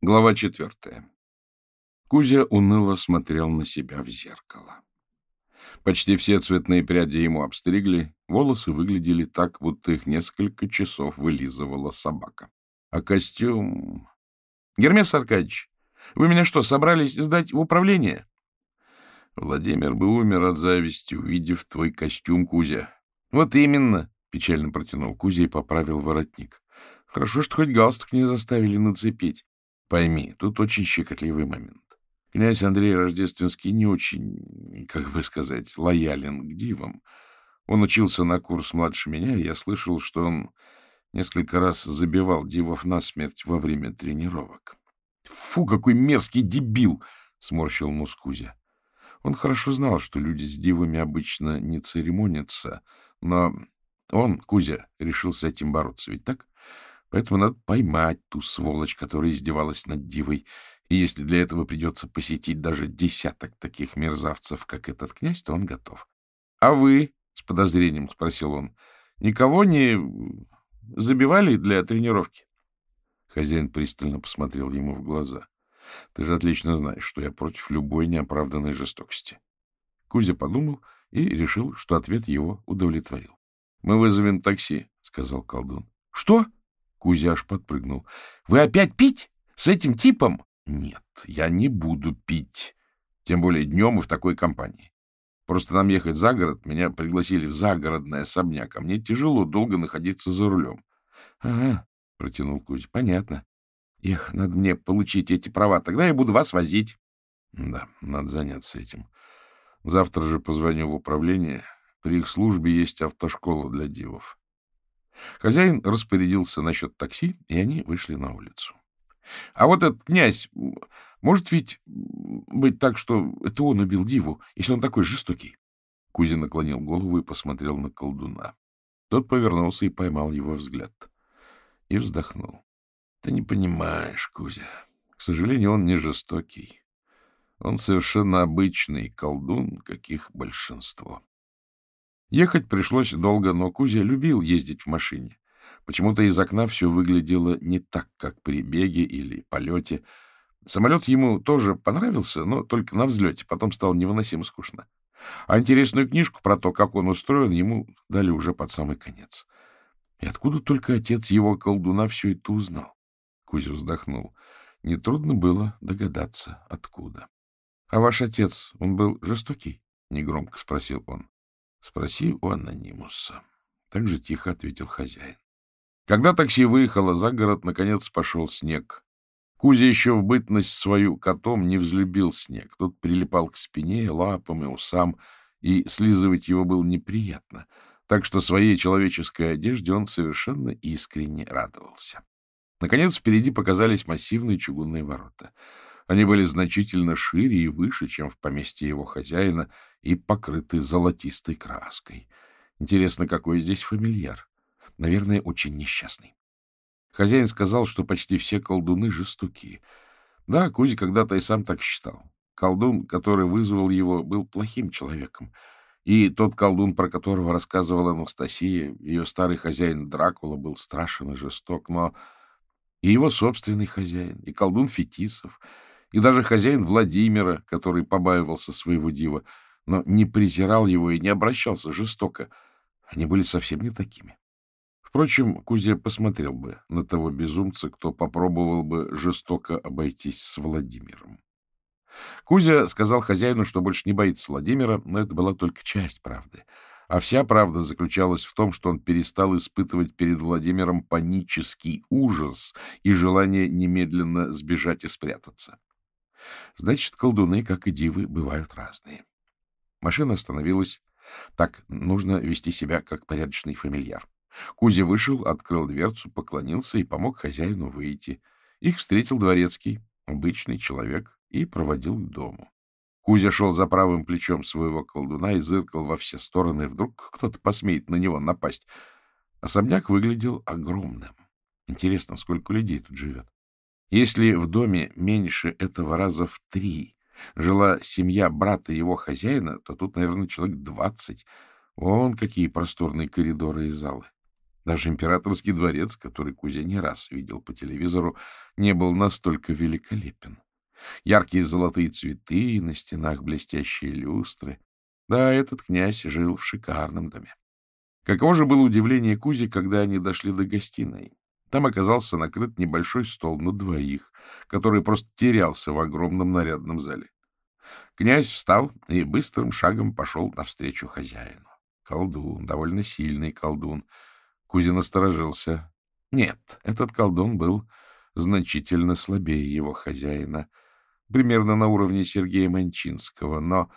Глава четвертая. Кузя уныло смотрел на себя в зеркало. Почти все цветные пряди ему обстригли, волосы выглядели так, будто их несколько часов вылизывала собака. А костюм... — Гермес Аркадьевич, вы меня что, собрались сдать в управление? — Владимир бы умер от зависти, увидев твой костюм, Кузя. — Вот именно, — печально протянул Кузя и поправил воротник. — Хорошо, что хоть галстук не заставили нацепить. Пойми, тут очень щекотливый момент. Князь Андрей Рождественский не очень, как бы сказать, лоялен к дивам. Он учился на курс младше меня, и я слышал, что он несколько раз забивал дивов насмерть во время тренировок. — Фу, какой мерзкий дебил! — сморщил нос Кузя. Он хорошо знал, что люди с дивами обычно не церемонятся, но он, Кузя, решил с этим бороться, ведь так? Поэтому надо поймать ту сволочь, которая издевалась над дивой. И если для этого придется посетить даже десяток таких мерзавцев, как этот князь, то он готов. — А вы, — с подозрением спросил он, — никого не забивали для тренировки? Хозяин пристально посмотрел ему в глаза. — Ты же отлично знаешь, что я против любой неоправданной жестокости. Кузя подумал и решил, что ответ его удовлетворил. — Мы вызовем такси, — сказал колдун. — Что? — Кузя аж подпрыгнул. — Вы опять пить? С этим типом? — Нет, я не буду пить. Тем более днем и в такой компании. Просто нам ехать за город, меня пригласили в загородный особняк, а мне тяжело долго находиться за рулем. — Ага, — протянул Кузя, — понятно. Эх, надо мне получить эти права, тогда я буду вас возить. — Да, надо заняться этим. Завтра же позвоню в управление. При их службе есть автошкола для дивов. Хозяин распорядился насчет такси, и они вышли на улицу. — А вот этот князь, может ведь быть так, что это он убил Диву, если он такой жестокий? Кузя наклонил голову и посмотрел на колдуна. Тот повернулся и поймал его взгляд. И вздохнул. — Ты не понимаешь, Кузя. К сожалению, он не жестокий. Он совершенно обычный колдун, каких большинство. Ехать пришлось долго, но Кузя любил ездить в машине. Почему-то из окна все выглядело не так, как при беге или полете. Самолет ему тоже понравился, но только на взлете, потом стало невыносимо скучно. А интересную книжку про то, как он устроен, ему дали уже под самый конец. И откуда только отец его колдуна все это узнал? Кузя вздохнул. Нетрудно было догадаться, откуда. — А ваш отец, он был жестокий? — негромко спросил он. — Спроси у анонимуса. Так же тихо ответил хозяин. Когда такси выехало за город, наконец пошел снег. Кузя еще в бытность свою котом не взлюбил снег. Тот прилипал к спине, лапам и усам, и слизывать его было неприятно, так что своей человеческой одежде он совершенно искренне радовался. Наконец впереди показались массивные чугунные ворота. Они были значительно шире и выше, чем в поместье его хозяина, и покрыты золотистой краской. Интересно, какой здесь фамильяр? Наверное, очень несчастный. Хозяин сказал, что почти все колдуны жестокие. Да, Кузя когда-то и сам так считал. Колдун, который вызвал его, был плохим человеком. И тот колдун, про которого рассказывала Анастасия, ее старый хозяин Дракула, был страшен и жесток, но и его собственный хозяин, и колдун Фетисов — и даже хозяин Владимира, который побаивался своего дива, но не презирал его и не обращался жестоко. Они были совсем не такими. Впрочем, Кузя посмотрел бы на того безумца, кто попробовал бы жестоко обойтись с Владимиром. Кузя сказал хозяину, что больше не боится Владимира, но это была только часть правды. А вся правда заключалась в том, что он перестал испытывать перед Владимиром панический ужас и желание немедленно сбежать и спрятаться. Значит, колдуны, как и дивы, бывают разные. Машина остановилась. Так нужно вести себя, как порядочный фамильяр. Кузя вышел, открыл дверцу, поклонился и помог хозяину выйти. Их встретил дворецкий, обычный человек, и проводил к дому. Кузя шел за правым плечом своего колдуна и зыркал во все стороны. Вдруг кто-то посмеет на него напасть. Особняк выглядел огромным. Интересно, сколько людей тут живет. Если в доме меньше этого раза в три жила семья брата его хозяина, то тут, наверное, человек двадцать. Вон какие просторные коридоры и залы. Даже императорский дворец, который Кузя не раз видел по телевизору, не был настолько великолепен. Яркие золотые цветы, на стенах блестящие люстры. Да, этот князь жил в шикарном доме. Каково же было удивление Кузи, когда они дошли до гостиной. Там оказался накрыт небольшой стол на двоих, который просто терялся в огромном нарядном зале. Князь встал и быстрым шагом пошел навстречу хозяину. Колдун, довольно сильный колдун. Кузин насторожился. Нет, этот колдун был значительно слабее его хозяина, примерно на уровне Сергея Манчинского, но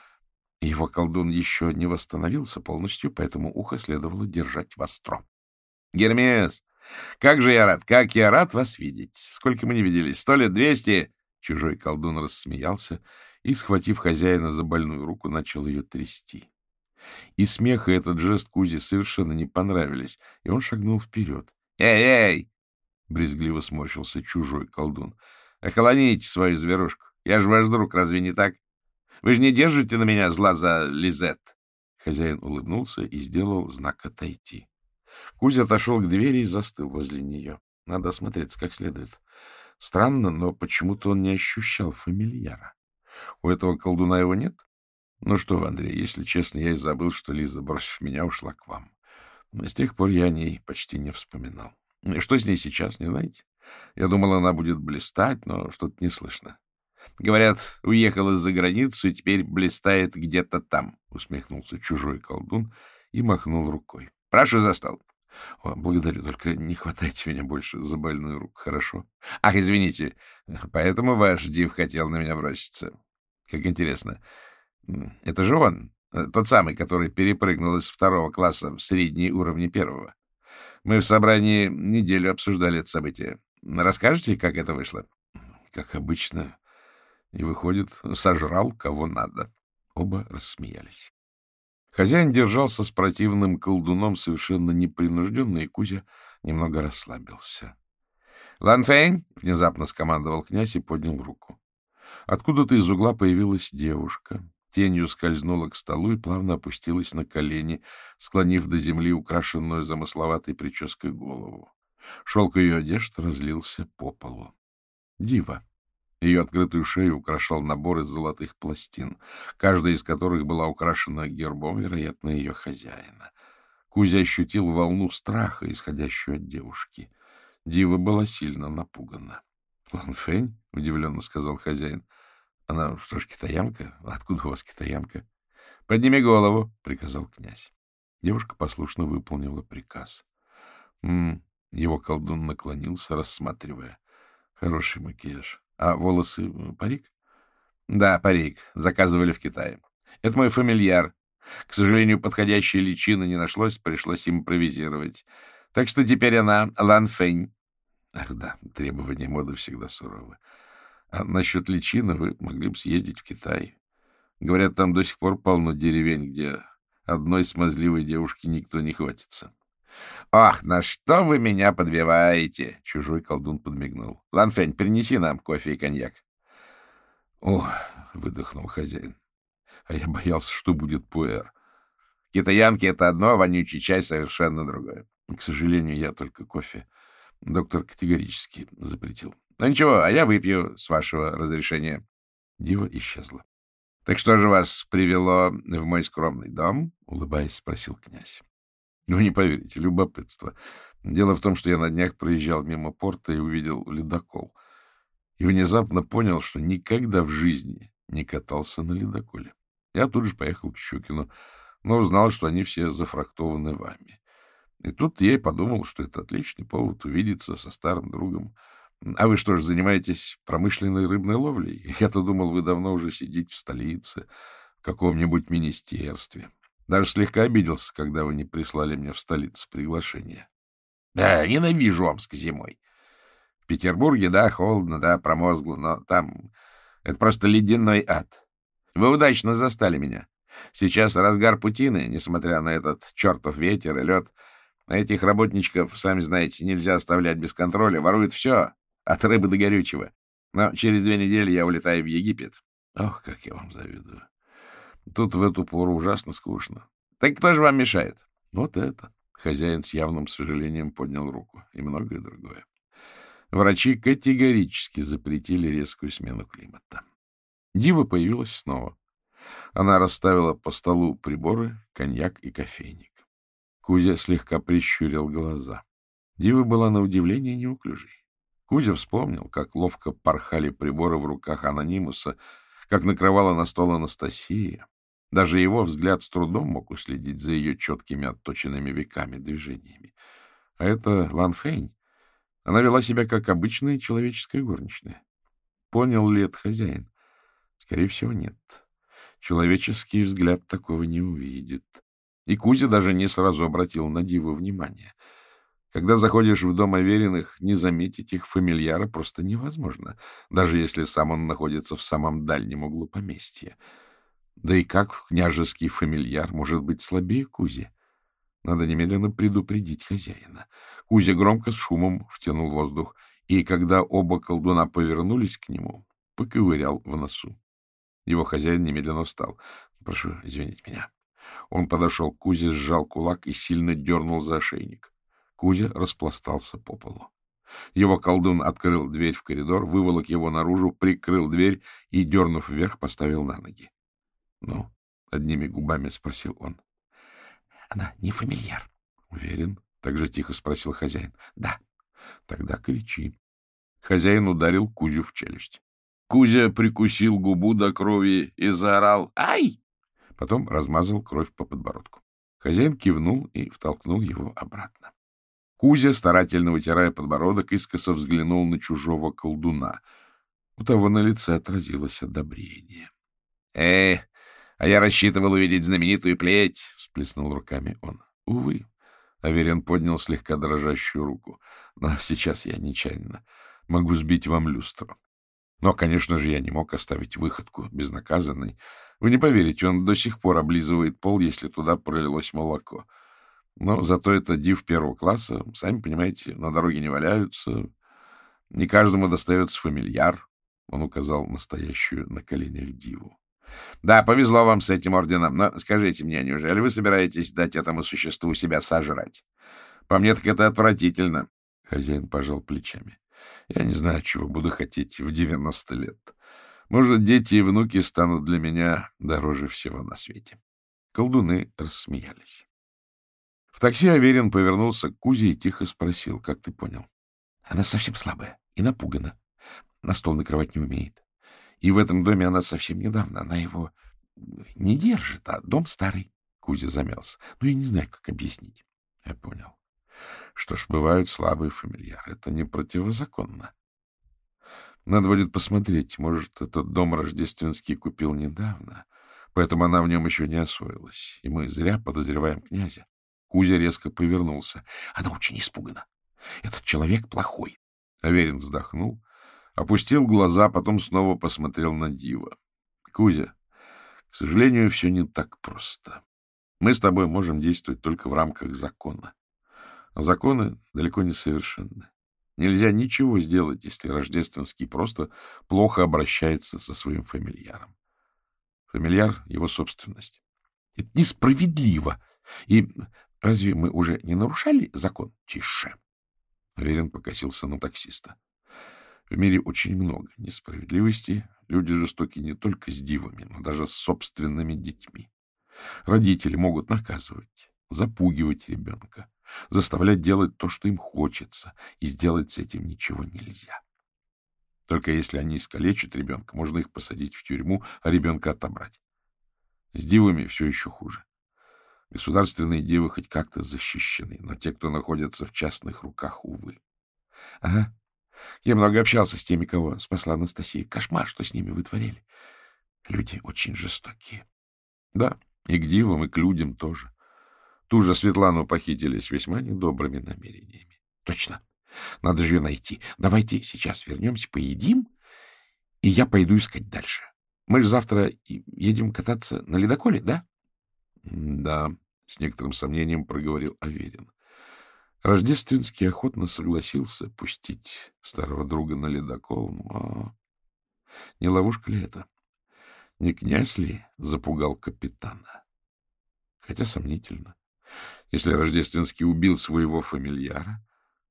его колдун еще не восстановился полностью, поэтому ухо следовало держать востро. — Гермес, как же я рад, как я рад вас видеть! Сколько мы не виделись? Сто лет, двести? Чужой колдун рассмеялся и, схватив хозяина за больную руку, начал ее трясти. И смех, и этот жест Кузе совершенно не понравились, и он шагнул вперед. «Эй, эй!» — брезгливо сморщился чужой колдун. «Охолоните свою зверушку. Я же ваш друг, разве не так? Вы же не держите на меня зла за Лизет?» Хозяин улыбнулся и сделал знак «отойти». Кузя отошел к двери и застыл возле нее. Надо осмотреться как следует. Странно, но почему-то он не ощущал фамильяра. У этого колдуна его нет? Ну что вы, Андрей, если честно, я и забыл, что Лиза, бросив меня, ушла к вам. С тех пор я о ней почти не вспоминал. Что с ней сейчас, не знаете? Я думал, она будет блистать, но что-то не слышно. Говорят, уехала за границу и теперь блистает где-то там, — усмехнулся чужой колдун и махнул рукой. — Прошу за стол. — Благодарю, только не хватайте меня больше за больную руку, хорошо? — Ах, извините, поэтому ваш див хотел на меня броситься. Как интересно. Это же он, э, тот самый, который перепрыгнул из второго класса в средние уровни первого. Мы в собрании неделю обсуждали это событие. Расскажете, как это вышло? Как обычно. И выходит, сожрал кого надо. Оба рассмеялись. Хозяин держался с противным колдуном совершенно непринужденно, и Кузя немного расслабился. — Ланфейн! — внезапно скомандовал князь и поднял руку. Откуда-то из угла появилась девушка, тенью скользнула к столу и плавно опустилась на колени, склонив до земли украшенную замысловатой прической голову. Шелк ее одежд разлился по полу. Дива. Ее открытую шею украшал набор из золотых пластин, каждая из которых была украшена гербом, вероятно, ее хозяина. Кузя ощутил волну страха, исходящую от девушки. Дива была сильно напугана. — Ланфень? — удивленно сказал хозяин. — Она что ж, китаянка? Откуда у вас китаянка? — Подними голову, — приказал князь. Девушка послушно выполнила приказ. М -м, его колдун наклонился, рассматривая. Хороший макияж. А волосы — парик? — Да, парик. Заказывали в Китае. Это мой фамильяр. К сожалению, подходящей личины не нашлось, пришлось импровизировать. Так что теперь она Лан Фэнь. Ах да, требования моды всегда суровы. А насчет личины вы могли бы съездить в Китай. Говорят, там до сих пор полно деревень, где одной смазливой девушки никто не хватится. — Ах, на что вы меня подбиваете? — чужой колдун подмигнул. — Ланфень, принеси нам кофе и коньяк. — О, — выдохнул хозяин, — а я боялся, что будет пуэр. Китаянки — это одно, а вонючий чай — совершенно другое. К сожалению, я только кофе. Доктор категорически запретил. Ну ничего, а я выпью с вашего разрешения. Дива исчезла. — Так что же вас привело в мой скромный дом? — улыбаясь, спросил князь. — Вы не поверите, любопытство. Дело в том, что я на днях проезжал мимо порта и увидел ледокол. И внезапно понял, что никогда в жизни не катался на ледоколе. Я тут же поехал к Щукину, но узнал, что они все зафрактованы вами. И тут я и подумал, что это отличный повод увидеться со старым другом. А вы что ж, занимаетесь промышленной рыбной ловлей? Я-то думал, вы давно уже сидите в столице, в каком-нибудь министерстве. Даже слегка обиделся, когда вы не прислали мне в столицу приглашение. Да, ненавижу Омск зимой. В Петербурге, да, холодно, да, промозгло, но там это просто ледяной ад. Вы удачно застали меня. Сейчас разгар путины, несмотря на этот чертов ветер и лед, а этих работничков, сами знаете, нельзя оставлять без контроля. Воруют все, от рыбы до горючего. Но через две недели я улетаю в Египет. Ох, как я вам завидую. Тут в эту пору ужасно скучно. Так кто же вам мешает? Вот это. Хозяин с явным сожалением поднял руку. И многое другое. Врачи категорически запретили резкую смену климата. Дива появилась снова. Она расставила по столу приборы, коньяк и кофейник. Кузя слегка прищурил глаза. Дива была на удивление неуклюжей. Кузя вспомнил, как ловко порхали приборы в руках анонимуса, как накрывала на стол Анастасия. Даже его взгляд с трудом мог уследить за ее четкими отточенными веками движениями. А это Лан Фейнь. Она вела себя как обычная человеческая горничная. Понял ли это хозяин? Скорее всего, нет. Человеческий взгляд такого не увидит. И Кузя даже не сразу обратил на Диву внимание. Когда заходишь в дом Авериных, не заметить их фамильяра просто невозможно, даже если сам он находится в самом дальнем углу поместья. Да и как княжеский фамильяр может быть слабее Кузи? Надо немедленно предупредить хозяина. Кузя громко с шумом втянул воздух, и когда оба колдуна повернулись к нему, поковырял в носу. Его хозяин немедленно встал. — Прошу извинить меня. Он подошел к Кузе, сжал кулак и сильно дернул за ошейник. Кузя распластался по полу. Его колдун открыл дверь в коридор, выволок его наружу, прикрыл дверь и, дернув вверх, поставил на ноги. — Ну? — одними губами спросил он. — Она не фамильяр. — Уверен? — так же тихо спросил хозяин. — Да. — Тогда кричи. Хозяин ударил Кузю в челюсть. Кузя прикусил губу до крови и заорал «Ай!» Потом размазал кровь по подбородку. Хозяин кивнул и втолкнул его обратно. Кузя, старательно вытирая подбородок, искоса взглянул на чужого колдуна. У того на лице отразилось одобрение. — Э, а я рассчитывал увидеть знаменитую плеть, — всплеснул руками он. — Увы. Аверин поднял слегка дрожащую руку. — Но сейчас я нечаянно могу сбить вам люстру. Но, конечно же, я не мог оставить выходку безнаказанной. Вы не поверите, он до сих пор облизывает пол, если туда пролилось молоко. Но зато это див первого класса. Сами понимаете, на дороге не валяются. Не каждому достается фамильяр. Он указал настоящую на коленях диву. Да, повезло вам с этим орденом, но скажите мне, неужели вы собираетесь дать этому существу себя сожрать? По мне так это отвратительно. Хозяин пожал плечами. Я не знаю, чего буду хотеть в девяносто лет. Может, дети и внуки станут для меня дороже всего на свете. Колдуны рассмеялись. В такси Аверин повернулся к Кузе и тихо спросил, как ты понял? Она совсем слабая и напугана. На стол накрывать не умеет. И в этом доме она совсем недавно. Она его не держит, а дом старый. Кузя замялся. Ну, я не знаю, как объяснить. Я понял. Что ж, бывают слабые фамильяры. Это не противозаконно. Надо будет посмотреть. Может, этот дом рождественский купил недавно, поэтому она в нем еще не освоилась. И мы зря подозреваем князя. Кузя резко повернулся. Она очень испугана. Этот человек плохой. Аверин вздохнул, опустил глаза, потом снова посмотрел на Дива. — Кузя, к сожалению, все не так просто. Мы с тобой можем действовать только в рамках закона. А законы далеко не совершенны. Нельзя ничего сделать, если Рождественский просто плохо обращается со своим фамильяром. Фамильяр — его собственность. Это несправедливо. И разве мы уже не нарушали закон? Тише. Аверин покосился на таксиста. В мире очень много несправедливости. Люди жестоки не только с дивами, но даже с собственными детьми. Родители могут наказывать, запугивать ребенка, заставлять делать то, что им хочется, и сделать с этим ничего нельзя. Только если они искалечат ребенка, можно их посадить в тюрьму, а ребенка отобрать. С дивами все еще хуже. Государственные девы хоть как-то защищены, но те, кто находится в частных руках, увы. Ага. Я много общался с теми, кого спасла Анастасия. Кошмар, что с ними вытворили. Люди очень жестокие. Да, и к дивам, и к людям тоже. Ту же Светлану похитили с весьма недобрыми намерениями. Точно. Надо же ее найти. Давайте сейчас вернемся, поедим, и я пойду искать дальше. Мы же завтра едем кататься на ледоколе, да? — Да, — с некоторым сомнением проговорил Аверин. Рождественский охотно согласился пустить старого друга на ледокол, но не ловушка ли это? Не князь ли запугал капитана? Хотя сомнительно. Если Рождественский убил своего фамильяра,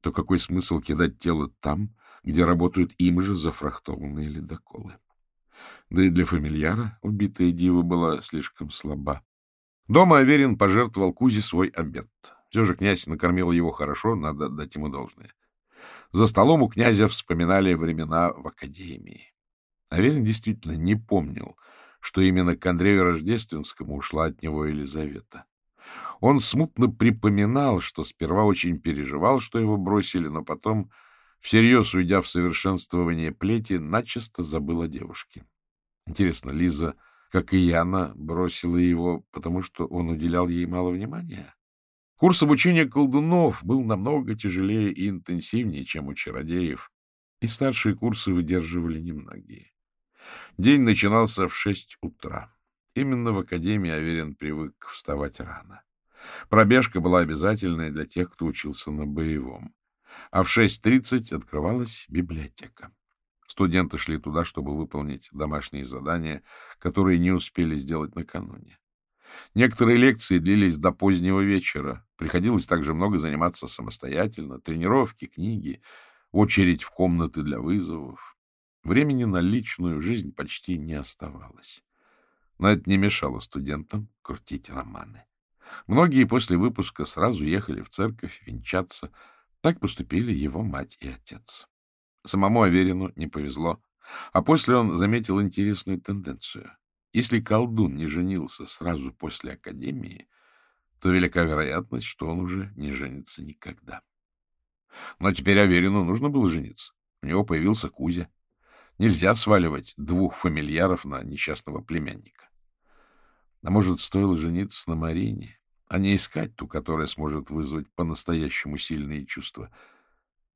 то какой смысл кидать тело там, где работают им же зафрахтованные ледоколы? Да и для фамильяра убитая дива была слишком слаба. Дома Аверин пожертвовал Кузе свой обед. Все же князь накормил его хорошо, надо дать ему должное. За столом у князя вспоминали времена в академии. Аверин действительно не помнил, что именно к Андрею Рождественскому ушла от него Елизавета. Он смутно припоминал, что сперва очень переживал, что его бросили, но потом, всерьез уйдя в совершенствование плети, начисто забыл о девушке. Интересно, Лиза, как и Яна, бросила его, потому что он уделял ей мало внимания? Курс обучения колдунов был намного тяжелее и интенсивнее, чем у чародеев, и старшие курсы выдерживали немногие. День начинался в шесть утра. Именно в академии Аверин привык вставать рано. Пробежка была обязательной для тех, кто учился на боевом. А в 6.30 открывалась библиотека. Студенты шли туда, чтобы выполнить домашние задания, которые не успели сделать накануне. Некоторые лекции длились до позднего вечера. Приходилось также много заниматься самостоятельно. Тренировки, книги, очередь в комнаты для вызовов. Времени на личную жизнь почти не оставалось. Но это не мешало студентам крутить романы. Многие после выпуска сразу ехали в церковь венчаться. Так поступили его мать и отец. Самому Аверину не повезло. А после он заметил интересную тенденцию. Если колдун не женился сразу после академии, то велика вероятность, что он уже не женится никогда. Но теперь Аверину нужно было жениться. У него появился Кузя. Нельзя сваливать двух фамильяров на несчастного племянника. А может, стоило жениться на Марине? а не искать ту, которая сможет вызвать по-настоящему сильные чувства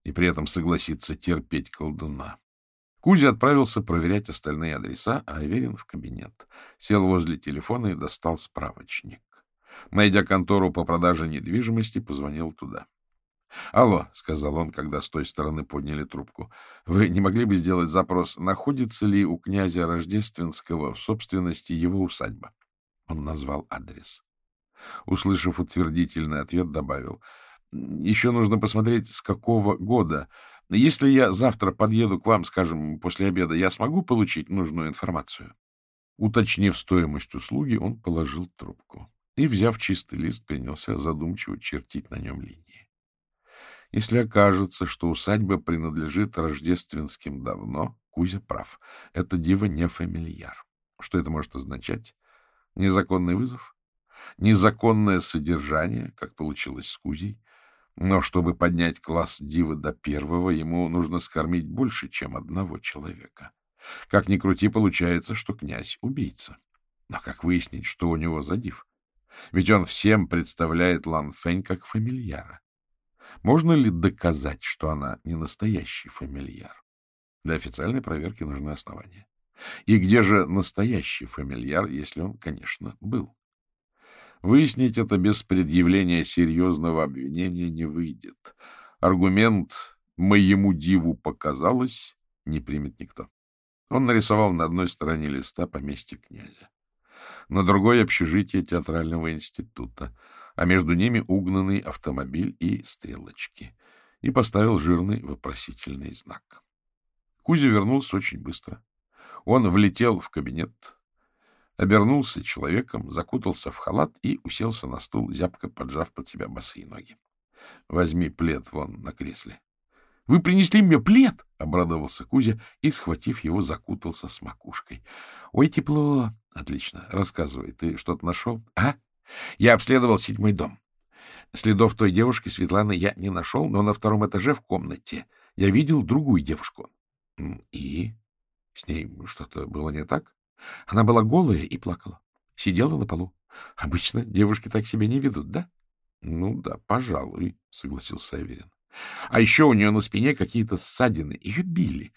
и при этом согласиться терпеть колдуна. Кузя отправился проверять остальные адреса, а Аверин в кабинет. Сел возле телефона и достал справочник. Найдя контору по продаже недвижимости, позвонил туда. — Алло, — сказал он, когда с той стороны подняли трубку, — вы не могли бы сделать запрос, находится ли у князя Рождественского в собственности его усадьба? Он назвал адрес. Услышав утвердительный ответ, добавил. — Еще нужно посмотреть, с какого года. Если я завтра подъеду к вам, скажем, после обеда, я смогу получить нужную информацию? Уточнив стоимость услуги, он положил трубку и, взяв чистый лист, принялся задумчиво чертить на нем линии. Если окажется, что усадьба принадлежит рождественским давно, Кузя прав. Это дива не фамильяр. Что это может означать? Незаконный вызов? незаконное содержание, как получилось с Кузей, но чтобы поднять класс дивы до первого, ему нужно скормить больше, чем одного человека. Как ни крути, получается, что князь — убийца. Но как выяснить, что у него за див? Ведь он всем представляет Лан Фэнь как фамильяра. Можно ли доказать, что она не настоящий фамильяр? Для официальной проверки нужны основания. И где же настоящий фамильяр, если он, конечно, был? Выяснить это без предъявления серьезного обвинения не выйдет. Аргумент «моему диву показалось» не примет никто. Он нарисовал на одной стороне листа поместье князя, на другой — общежитие театрального института, а между ними угнанный автомобиль и стрелочки, и поставил жирный вопросительный знак. Кузя вернулся очень быстро. Он влетел в кабинет, обернулся человеком, закутался в халат и уселся на стул, зябко поджав под себя босые ноги. — Возьми плед вон на кресле. — Вы принесли мне плед? — обрадовался Кузя и, схватив его, закутался с макушкой. — Ой, тепло. — Отлично. Рассказывай, ты что-то нашел? — А? Я обследовал седьмой дом. Следов той девушки Светланы я не нашел, но на втором этаже в комнате я видел другую девушку. — И? С ней что-то было не так? Она была голая и плакала. Сидела на полу. Обычно девушки так себя не ведут, да? — Ну да, пожалуй, — согласился Аверин. — А еще у нее на спине какие-то ссадины. Ее били.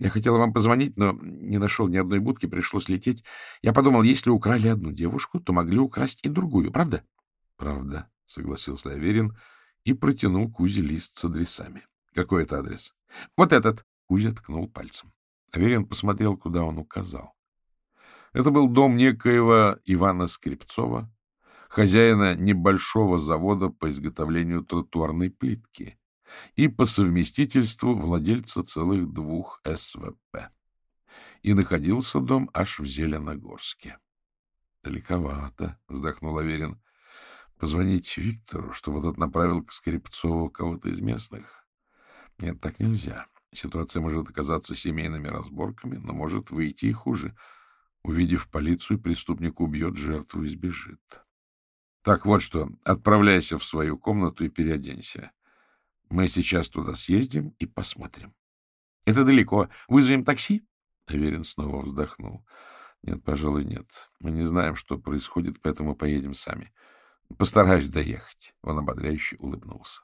Я хотела вам позвонить, но не нашел ни одной будки, пришлось лететь. Я подумал, если украли одну девушку, то могли украсть и другую, правда? — Правда, — согласился Аверин и протянул Кузе лист с адресами. — Какой это адрес? — Вот этот. Кузя ткнул пальцем. Аверин посмотрел, куда он указал. Это был дом некоего Ивана Скрипцова, хозяина небольшого завода по изготовлению тротуарной плитки и по совместительству владельца целых двух СВП. И находился дом аж в Зеленогорске. — Далековато, — вздохнул Аверин. — Позвонить Виктору, чтобы тот направил к Скрипцову кого-то из местных. Нет, так нельзя. Ситуация может оказаться семейными разборками, но может выйти и хуже. Увидев полицию, преступник убьет жертву и сбежит. Так вот что, отправляйся в свою комнату и переоденься. Мы сейчас туда съездим и посмотрим. — Это далеко. Вызовем такси? Аверин снова вздохнул. — Нет, пожалуй, нет. Мы не знаем, что происходит, поэтому поедем сами. Постараюсь доехать. Он ободряюще улыбнулся.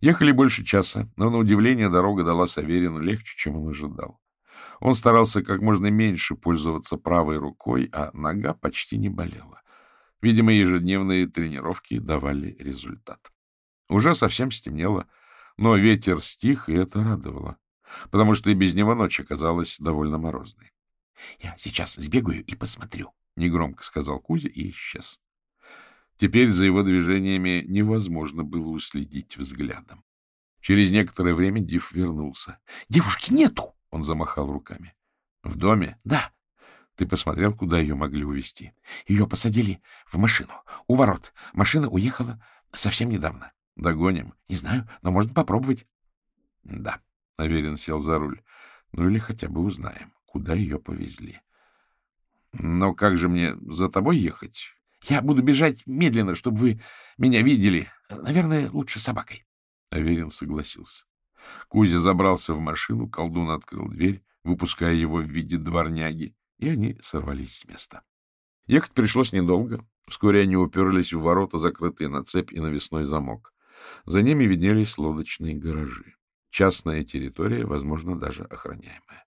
Ехали больше часа, но, на удивление, дорога дала Саверину легче, чем он ожидал. Он старался как можно меньше пользоваться правой рукой, а нога почти не болела. Видимо, ежедневные тренировки давали результат. Уже совсем стемнело, но ветер стих, и это радовало, потому что и без него ночь оказалась довольно морозной. — Я сейчас сбегаю и посмотрю, — негромко сказал Кузя и исчез. Теперь за его движениями невозможно было уследить взглядом. Через некоторое время Див вернулся. — Девушки нету! — он замахал руками. — В доме? — Да. Ты посмотрел, куда ее могли увезти? Ее посадили в машину. У ворот. Машина уехала совсем недавно. Догоним? Не знаю, но можно попробовать. Да. Аверин сел за руль. Ну или хотя бы узнаем, куда ее повезли. Но как же мне за тобой ехать? Я буду бежать медленно, чтобы вы меня видели. Наверное, лучше собакой. Аверин согласился. Кузя забрался в машину, колдун открыл дверь, выпуская его в виде дворняги, и они сорвались с места. Ехать пришлось недолго. Вскоре они уперлись в ворота, закрытые на цепь и навесной замок. За ними виднелись лодочные гаражи. Частная территория, возможно, даже охраняемая.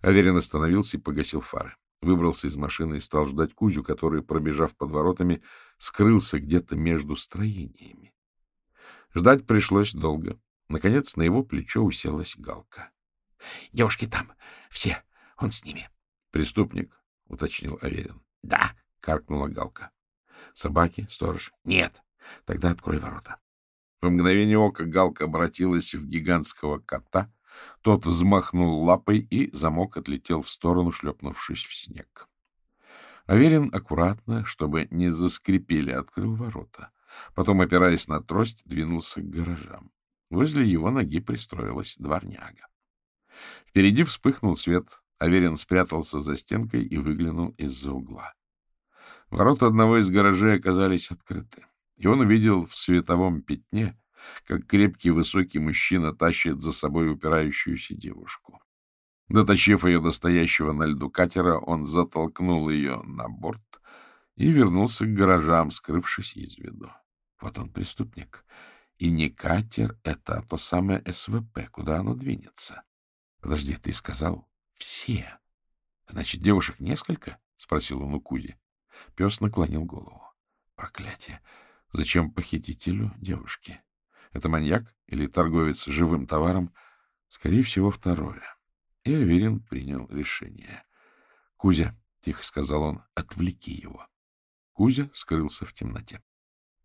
Аверин остановился и погасил фары. Выбрался из машины и стал ждать Кузю, который, пробежав под воротами, скрылся где-то между строениями. Ждать пришлось долго. Наконец на его плечо уселась Галка. — Девушки там, все, он с ними. — Преступник, — уточнил Аверин. — Да, — каркнула Галка. — Собаки, сторож? — Нет. Тогда открой ворота. В мгновение ока Галка обратилась в гигантского кота. Тот взмахнул лапой, и замок отлетел в сторону, шлепнувшись в снег. Аверин аккуратно, чтобы не заскрипели, открыл ворота. Потом, опираясь на трость, двинулся к гаражам. Возле его ноги пристроилась дворняга. Впереди вспыхнул свет. Аверин спрятался за стенкой и выглянул из-за угла. Ворота одного из гаражей оказались открыты, и он увидел в световом пятне, как крепкий высокий мужчина тащит за собой упирающуюся девушку. Дотащив ее до стоящего на льду катера, он затолкнул ее на борт и вернулся к гаражам, скрывшись из виду. Вот он преступник. И не катер это, а то самое СВП, куда оно двинется. Подожди, ты сказал все. Значит, девушек несколько? Спросил он у Кузи. Пес наклонил голову. Проклятие. Зачем похитителю девушки? Это маньяк или торговец живым товаром? Скорее всего, второе. И Аверин принял решение. — Кузя, — тихо сказал он, — отвлеки его. Кузя скрылся в темноте.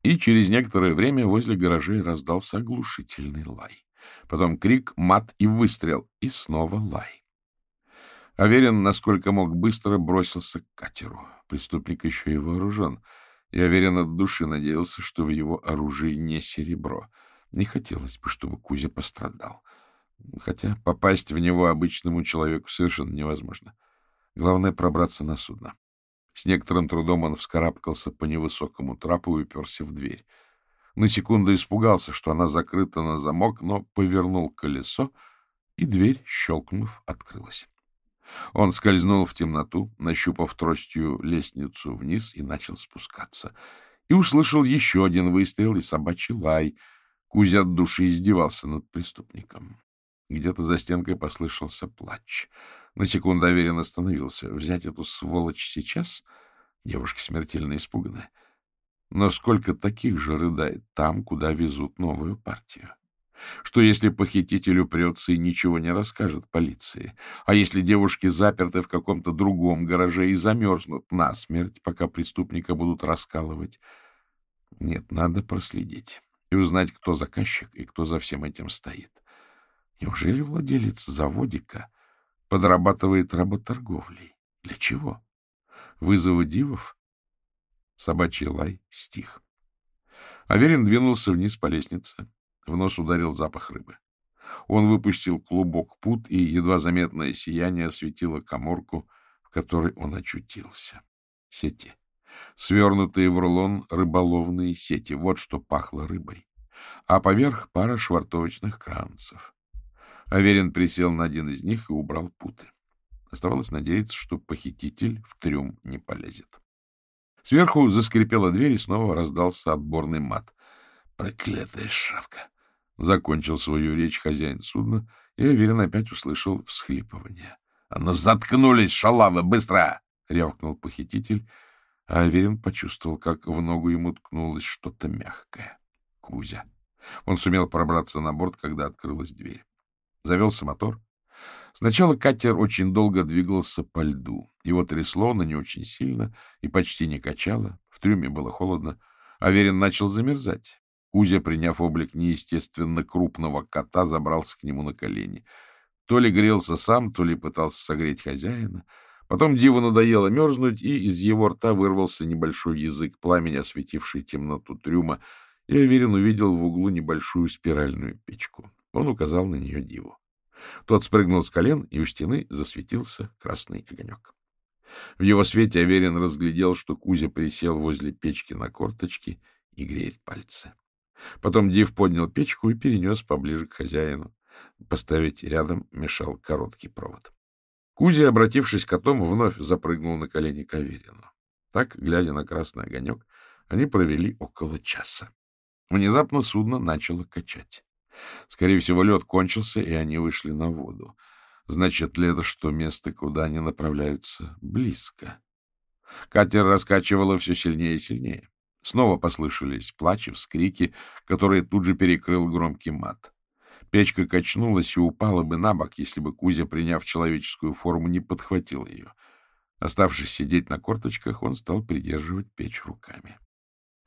И через некоторое время возле гаражей раздался оглушительный лай. Потом крик, мат и выстрел, и снова лай. Аверин, насколько мог, быстро бросился к катеру. Преступник еще и вооружен. И Аверин от души надеялся, что в его оружии не серебро. Не хотелось бы, чтобы Кузя пострадал. Хотя попасть в него обычному человеку совершенно невозможно. Главное — пробраться на судно. С некоторым трудом он вскарабкался по невысокому трапу и уперся в дверь. На секунду испугался, что она закрыта на замок, но повернул колесо, и дверь, щелкнув, открылась. Он скользнул в темноту, нащупав тростью лестницу вниз и начал спускаться. И услышал еще один выстрел и собачий лай. Кузя от души издевался над преступником. Где-то за стенкой послышался плач. На секунду Аверин остановился. Взять эту сволочь сейчас? Девушка смертельно испуганная. Но сколько таких же рыдает там, куда везут новую партию? Что если похититель упрется и ничего не расскажет полиции? А если девушки заперты в каком-то другом гараже и замерзнут насмерть, пока преступника будут раскалывать? Нет, надо проследить и узнать, кто заказчик и кто за всем этим стоит. Неужели владелец заводика подрабатывает работорговлей? Для чего? Вызовы дивов? Собачий лай стих. Аверин двинулся вниз по лестнице. В нос ударил запах рыбы. Он выпустил клубок пут, и едва заметное сияние осветило коморку, в которой он очутился. Сети. Свернутые в рулон рыболовные сети. Вот что пахло рыбой. А поверх пара швартовочных кранцев. Аверин присел на один из них и убрал путы. Оставалось надеяться, что похититель в трюм не полезет. Сверху заскрипела дверь, и снова раздался отборный мат. «Проклятая шавка!» Закончил свою речь хозяин судна, и Аверин опять услышал всхлипывание. — А ну, заткнулись, шалавы, быстро! — рявкнул похититель, а Аверин почувствовал, как в ногу ему ткнулось что-то мягкое. Кузя. Он сумел пробраться на борт, когда открылась дверь. Завелся мотор. Сначала катер очень долго двигался по льду. Его трясло, но не очень сильно, и почти не качало. В трюме было холодно. Аверин начал замерзать. Кузя, приняв облик неестественно крупного кота, забрался к нему на колени. То ли грелся сам, то ли пытался согреть хозяина. Потом Диву надоело мерзнуть, и из его рта вырвался небольшой язык пламени, осветивший темноту трюма, и Аверин увидел в углу небольшую спиральную печку. Он указал на нее Диву. Тот спрыгнул с колен, и у стены засветился красный огонек. В его свете Аверин разглядел, что Кузя присел возле печки на корточки и греет пальцы. Потом Див поднял печку и перенес поближе к хозяину. Поставить рядом мешал короткий провод. Кузя, обратившись к котом, вновь запрыгнул на колени к Аверину. Так, глядя на красный огонек, они провели около часа. Внезапно судно начало качать. Скорее всего, лед кончился, и они вышли на воду. Значит ли это, что место, куда они направляются, близко? Катер раскачивало все сильнее и сильнее. Снова послышались плачи, вскрики, которые тут же перекрыл громкий мат. Печка качнулась и упала бы на бок, если бы Кузя, приняв человеческую форму, не подхватил ее. Оставшись сидеть на корточках, он стал придерживать печь руками.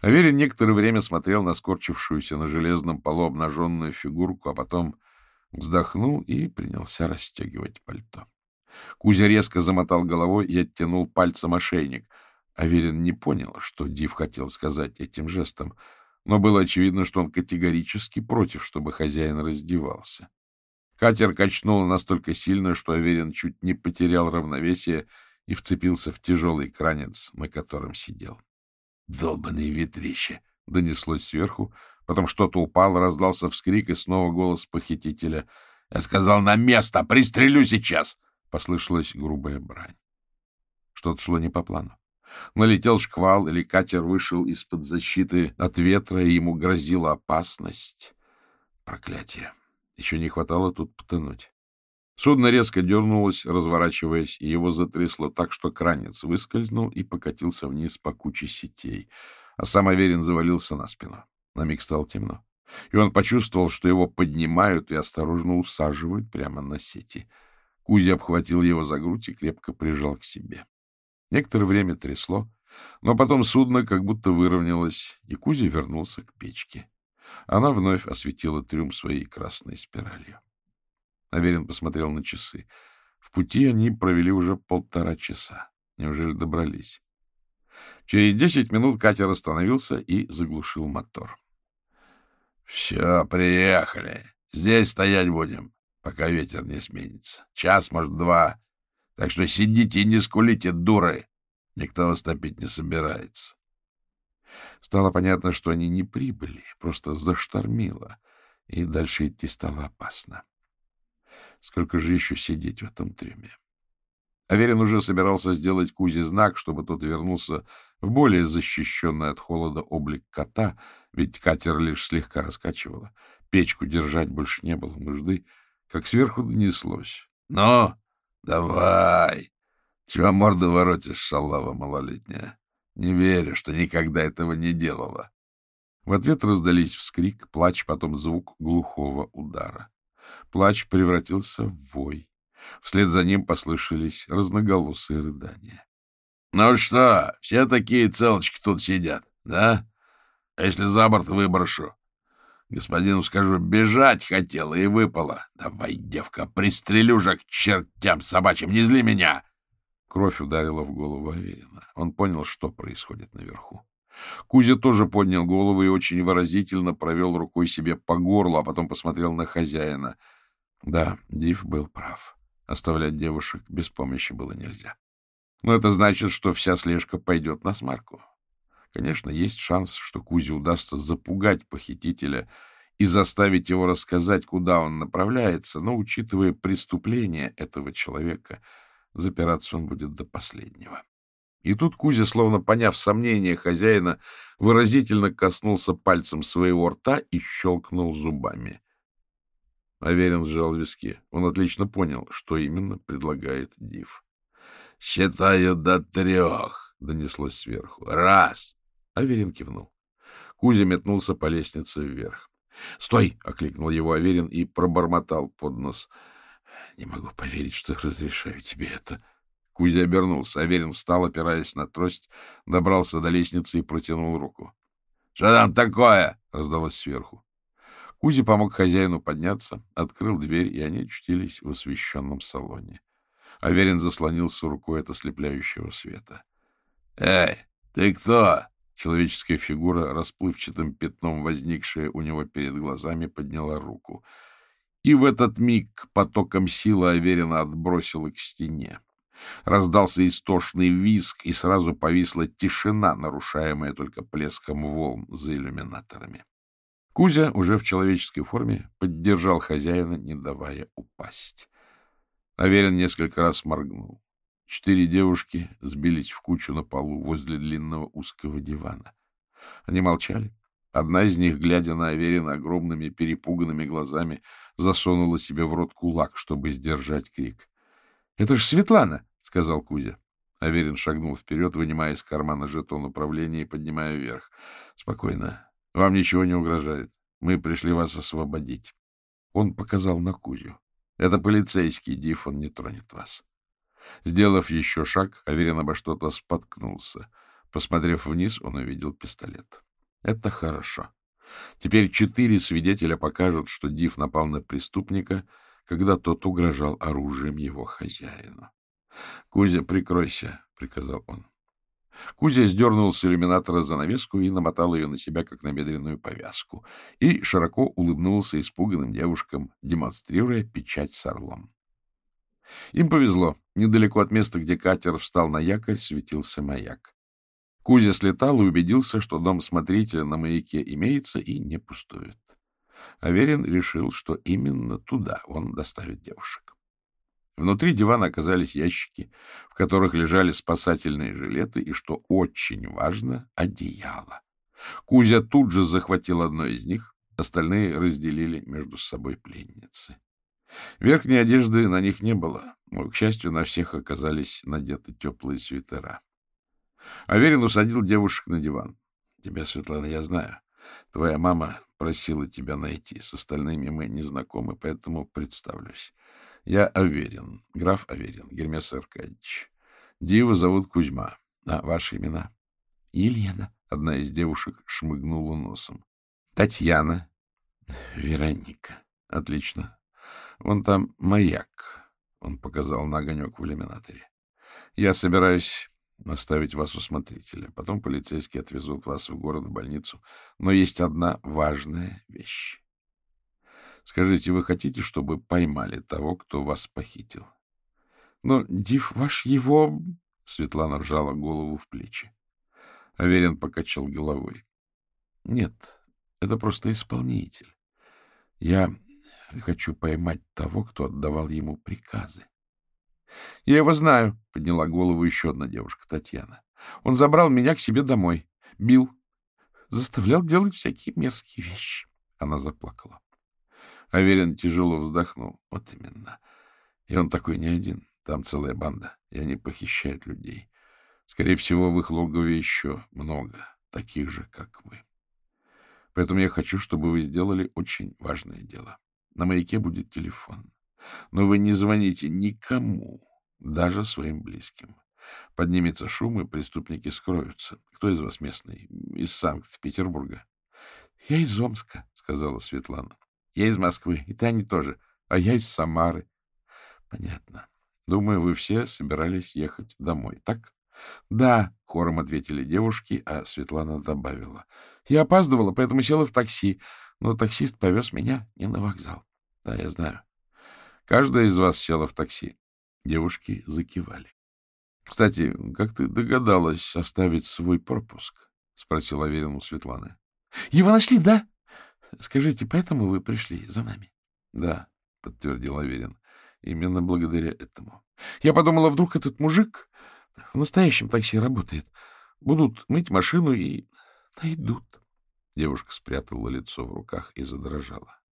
Аверин некоторое время смотрел на скорчившуюся на железном полу обнаженную фигурку, а потом вздохнул и принялся расстегивать пальто. Кузя резко замотал головой и оттянул пальцем ошейник — Аверин не понял, что Див хотел сказать этим жестом, но было очевидно, что он категорически против, чтобы хозяин раздевался. Катер качнул настолько сильно, что Аверин чуть не потерял равновесие и вцепился в тяжелый кранец, на котором сидел. — Долбаные ветрище! — донеслось сверху. Потом что-то упало, раздался вскрик, и снова голос похитителя. — Я сказал, на место! Пристрелю сейчас! — послышалась грубая брань. Что-то шло не по плану. Налетел шквал, или катер вышел из-под защиты от ветра, и ему грозила опасность. Проклятие! Еще не хватало тут потонуть. Судно резко дернулось, разворачиваясь, и его затрясло так, что кранец выскользнул и покатился вниз по куче сетей, а сам Аверин завалился на спину. На миг стало темно, и он почувствовал, что его поднимают и осторожно усаживают прямо на сети. Кузя обхватил его за грудь и крепко прижал к себе. Некоторое время трясло, но потом судно как будто выровнялось, и Кузя вернулся к печке. Она вновь осветила трюм своей красной спиралью. Аверин посмотрел на часы. В пути они провели уже полтора часа. Неужели добрались? Через десять минут катер остановился и заглушил мотор. — Все, приехали. Здесь стоять будем, пока ветер не сменится. Час, может, два. Так что сидите и не скулите, дуры. Никто вас топить не собирается. Стало понятно, что они не прибыли, просто заштормило, и дальше идти стало опасно. Сколько же еще сидеть в этом трюме? Аверин уже собирался сделать Кузе знак, чтобы тот вернулся в более защищенный от холода облик кота, ведь катер лишь слегка раскачивало. Печку держать больше не было нужды, как сверху донеслось. — Но! Давай! Чего морду воротишь, шалава малолетняя? Не верю, что никогда этого не делала. В ответ раздались вскрик, плач, потом звук глухого удара. Плач превратился в вой. Вслед за ним послышались разноголосые рыдания. — Ну что, все такие целочки тут сидят, да? А если за борт выброшу? Господину скажу, бежать хотела и выпала. Давай, девка, пристрелю же к чертям собачьим, не зли меня! Кровь ударила в голову Аверина. Он понял, что происходит наверху. Кузя тоже поднял голову и очень выразительно провел рукой себе по горлу, а потом посмотрел на хозяина. Да, Див был прав. Оставлять девушек без помощи было нельзя. Но это значит, что вся слежка пойдет на смарку. Конечно, есть шанс, что Кузе удастся запугать похитителя и заставить его рассказать, куда он направляется, но, учитывая преступление этого человека, запираться он будет до последнего. И тут Кузя, словно поняв сомнения хозяина, выразительно коснулся пальцем своего рта и щелкнул зубами. Аверин сжал виски. Он отлично понял, что именно предлагает Див. — Считаю до трех, — донеслось сверху. — Раз! Аверин кивнул. Кузя метнулся по лестнице вверх. — Стой! — окликнул его Аверин и пробормотал под нос. — Не могу поверить, что разрешаю тебе это. — Кузя обернулся. Аверин встал, опираясь на трость, добрался до лестницы и протянул руку. — Что там такое? — раздалось сверху. Кузя помог хозяину подняться, открыл дверь, и они очутились в освещенном салоне. Аверин заслонился рукой от ослепляющего света. — Эй, ты кто? Человеческая фигура, расплывчатым пятном возникшая у него перед глазами, подняла руку. И в этот миг потоком силы Аверина отбросила к стене. Раздался истошный визг, и сразу повисла тишина, нарушаемая только плеском волн за иллюминаторами. Кузя, уже в человеческой форме, поддержал хозяина, не давая упасть. Аверин несколько раз моргнул. Четыре девушки сбились в кучу на полу возле длинного узкого дивана. Они молчали. Одна из них, глядя на Аверина огромными перепуганными глазами, засунула себе в рот кулак, чтобы сдержать крик. — Это ж Светлана! — сказал Кузя. Аверин шагнул вперед, вынимая из кармана жетон управления и поднимая вверх. — Спокойно. Вам ничего не угрожает. Мы пришли вас освободить. Он показал на Кузю. Это полицейский, Диф, он не тронет вас. Сделав еще шаг, Аверин обо что-то споткнулся. Посмотрев вниз, он увидел пистолет. Это хорошо. Теперь четыре свидетеля покажут, что Диф напал на преступника — когда тот угрожал оружием его хозяину. — Кузя, прикройся, — приказал он. Кузя сдернул с иллюминатора занавеску и намотал ее на себя, как на медленную повязку, и широко улыбнулся испуганным девушкам, демонстрируя печать с орлом. Им повезло. Недалеко от места, где катер встал на якорь, светился маяк. Кузя слетал и убедился, что дом смотрителя на маяке имеется и не пустует. Аверин решил, что именно туда он доставит девушек. Внутри дивана оказались ящики, в которых лежали спасательные жилеты и, что очень важно, одеяло. Кузя тут же захватил одно из них, остальные разделили между собой пленницы. Верхней одежды на них не было, но, к счастью, на всех оказались надеты теплые свитера. Аверин усадил девушек на диван. — Тебя, Светлана, я знаю. Твоя мама просила тебя найти. С остальными мы не знакомы, поэтому представлюсь. Я Аверин, граф Аверин, Гермес Аркадьевич. Дива зовут Кузьма. А ваши имена? Елена. Одна из девушек шмыгнула носом. Татьяна. Вероника. Отлично. Вон там маяк. Он показал на огонек в иллюминаторе. Я собираюсь оставить вас у смотрителя. Потом полицейские отвезут вас в город в больницу. Но есть одна важная вещь. Скажите, вы хотите, чтобы поймали того, кто вас похитил? Но Див ваш его... Светлана вжала голову в плечи. Аверин покачал головой. Нет, это просто исполнитель. Я хочу поймать того, кто отдавал ему приказы. — Я его знаю, — подняла голову еще одна девушка, Татьяна. Он забрал меня к себе домой, бил, заставлял делать всякие мерзкие вещи. Она заплакала. Аверин тяжело вздохнул. Вот именно. И он такой не один. Там целая банда, и они похищают людей. Скорее всего, в их логове еще много таких же, как вы. Поэтому я хочу, чтобы вы сделали очень важное дело. На маяке будет телефон. Но вы не звоните никому, даже своим близким. Поднимется шум, и преступники скроются. Кто из вас местный? Из Санкт-Петербурга? — Я из Омска, — сказала Светлана. — Я из Москвы, и Таня тоже. А я из Самары. — Понятно. Думаю, вы все собирались ехать домой, так? — Да, — хором ответили девушки, а Светлана добавила. — Я опаздывала, поэтому села в такси, но таксист повез меня не на вокзал. — Да, я знаю. Каждая из вас села в такси. Девушки закивали. — Кстати, как ты догадалась оставить свой пропуск? — спросил Аверин у Светланы. — Его нашли, да? Скажите, поэтому вы пришли за нами? — Да, — подтвердил Аверин. — Именно благодаря этому. Я подумала, вдруг этот мужик в настоящем такси работает. Будут мыть машину и найдут. Девушка спрятала лицо в руках и задрожала. —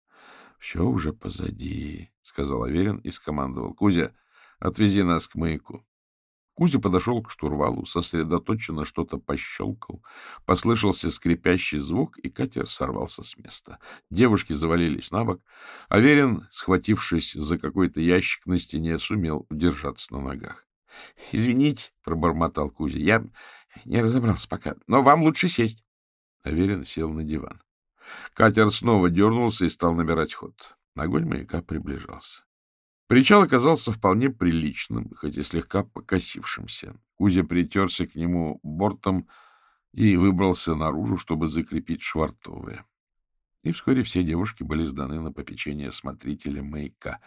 Все уже позади, — сказал Аверин и скомандовал. — Кузя, отвези нас к маяку. Кузя подошел к штурвалу, сосредоточенно что-то пощелкал. Послышался скрипящий звук, и катер сорвался с места. Девушки завалились на бок. Аверин, схватившись за какой-то ящик на стене, сумел удержаться на ногах. — Извините, — пробормотал Кузя, — я не разобрался пока, но вам лучше сесть. Аверин сел на диван. Катер снова дернулся и стал набирать ход. Огонь маяка приближался. Причал оказался вполне приличным, хоть и слегка покосившимся. Кузя притерся к нему бортом и выбрался наружу, чтобы закрепить швартовые. И вскоре все девушки были сданы на попечение смотрителя маяка,